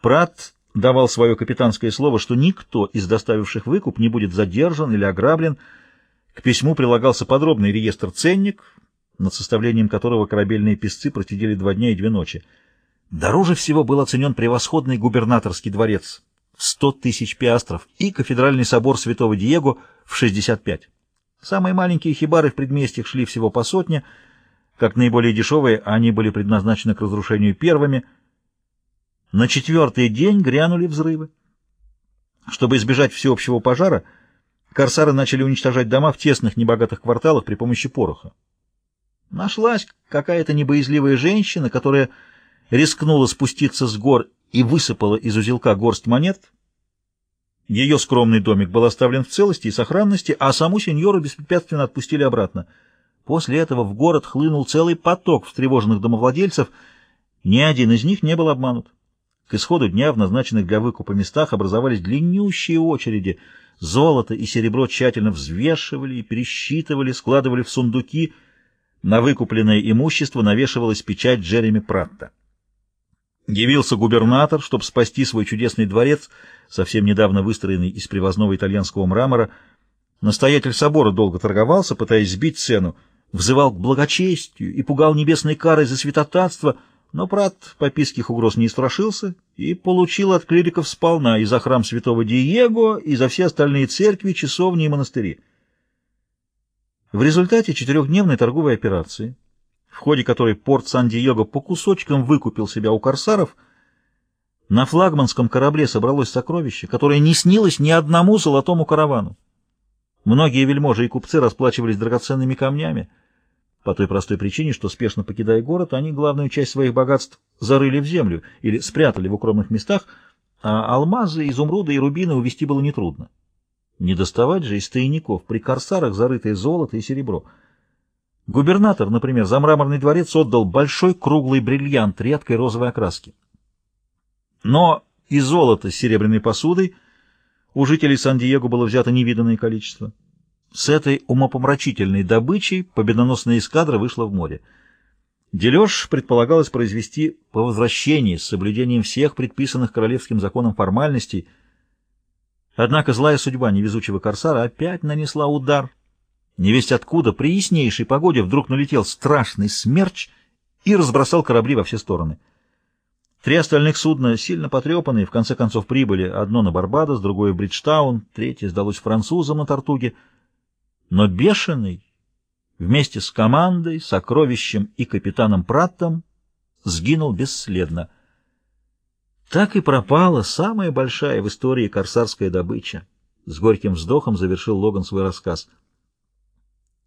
Прат давал свое капитанское слово, что никто из доставивших выкуп не будет задержан или ограблен. К письму прилагался подробный реестр-ценник, над составлением которого корабельные писцы просидели два дня и две ночи. Дороже всего был оценен превосходный губернаторский дворец в 100 тысяч пиастров и кафедральный собор святого Диего в 65. Самые маленькие хибары в предместьях шли всего по сотне, как наиболее дешевые они были предназначены к разрушению первыми. На четвертый день грянули взрывы. Чтобы избежать всеобщего пожара, корсары начали уничтожать дома в тесных небогатых кварталах при помощи пороха. Нашлась какая-то небоязливая женщина, которая рискнула спуститься с гор и высыпала из узелка горсть монет. Ее скромный домик был оставлен в целости и сохранности, а саму сеньору беспрепятственно отпустили обратно. После этого в город хлынул целый поток встревоженных домовладельцев, ни один из них не был обманут. К исходу дня в назначенных для выкупа местах образовались длиннющие очереди. Золото и серебро тщательно взвешивали и пересчитывали, складывали в сундуки. На выкупленное имущество навешивалась печать Джереми Пратта. Явился губернатор, чтобы спасти свой чудесный дворец, совсем недавно выстроенный из привозного итальянского мрамора. Настоятель собора долго торговался, пытаясь сбить цену, взывал к благочестию и пугал небесной карой за святотатство, но брат пописких угроз не страшился и получил от клириков сполна и за храм святого Диего, и за все остальные церкви, часовни и монастыри. В результате четырехдневной торговой операции в ходе которой порт Сан-Диего по кусочкам выкупил себя у корсаров, на флагманском корабле собралось сокровище, которое не снилось ни одному золотому каравану. Многие вельможи и купцы расплачивались драгоценными камнями, по той простой причине, что, спешно покидая город, они главную часть своих богатств зарыли в землю или спрятали в укромных местах, а алмазы, изумруды и рубины увезти было нетрудно. Не доставать же из тайников при корсарах зарытое золото и серебро — Губернатор, например, за мраморный дворец отдал большой круглый бриллиант редкой розовой окраски. Но и золото с серебряной посудой у жителей Сан-Диего было взято невиданное количество. С этой умопомрачительной добычей победоносная эскадра вышла в море. Дележ предполагалось произвести по возвращении с соблюдением всех предписанных королевским законом формальностей. Однако злая судьба невезучего корсара опять нанесла удар Невесть откуда при яснейшей погоде вдруг налетел страшный смерч и разбросал корабли во все стороны. Три остальных судна, сильно потрепанные, в конце концов прибыли. Одно на Барбадос, другое в Бриджтаун, третье сдалось французам на Тартуге. Но бешеный, вместе с командой, сокровищем и капитаном Праттом, сгинул бесследно. Так и пропала самая большая в истории корсарская добыча. С горьким вздохом завершил Логан свой рассказ —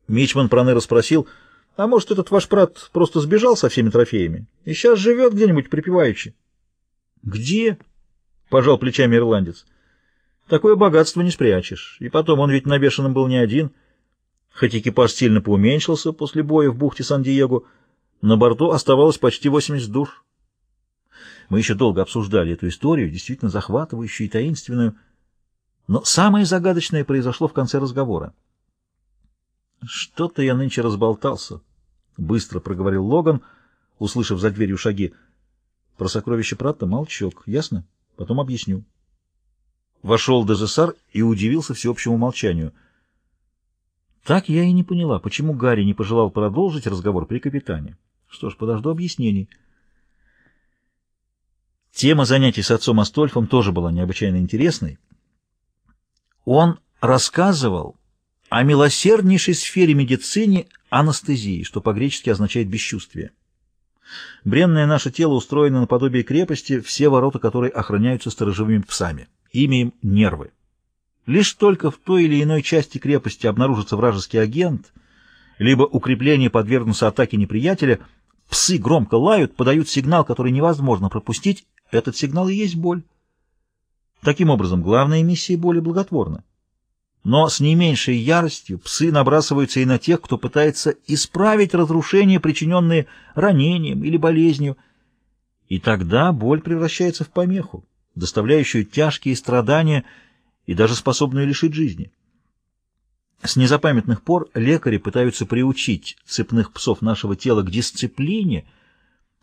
Мичман Проныра спросил, а может, этот ваш брат просто сбежал со всеми трофеями и сейчас живет где-нибудь припеваючи? — Где? — пожал плечами ирландец. — Такое богатство не спрячешь. И потом, он ведь на бешеном был не один. Хоть экипаж сильно поуменьшился после боя в бухте Сан-Диего, на борту оставалось почти 80 душ. Мы еще долго обсуждали эту историю, действительно захватывающую и таинственную. Но самое загадочное произошло в конце разговора. «Что-то я нынче разболтался», — быстро проговорил Логан, услышав за дверью шаги. «Про сокровище Пратта молчок, ясно? Потом объясню». Вошел Дезессар и удивился всеобщему молчанию. Так я и не поняла, почему Гарри не пожелал продолжить разговор при капитане. Что ж, подожду объяснений. Тема занятий с отцом Астольфом тоже была необычайно интересной. Он рассказывал о милосерднейшей сфере медицины анестезии, что по-гречески означает бесчувствие. Бренное наше тело устроено наподобие крепости, все ворота которой охраняются сторожевыми псами. Имя им нервы. Лишь только в той или иной части крепости обнаружится вражеский агент, либо укрепление подвергнутся атаке неприятеля, псы громко лают, подают сигнал, который невозможно пропустить, этот сигнал и есть боль. Таким образом, главная миссия боли благотворна. Но с не меньшей яростью псы набрасываются и на тех, кто пытается исправить разрушения, причиненные ранением или болезнью. И тогда боль превращается в помеху, доставляющую тяжкие страдания и даже способную лишить жизни. С незапамятных пор лекари пытаются приучить цепных псов нашего тела к дисциплине,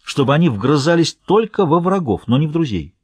чтобы они вгрызались только во врагов, но не в друзей.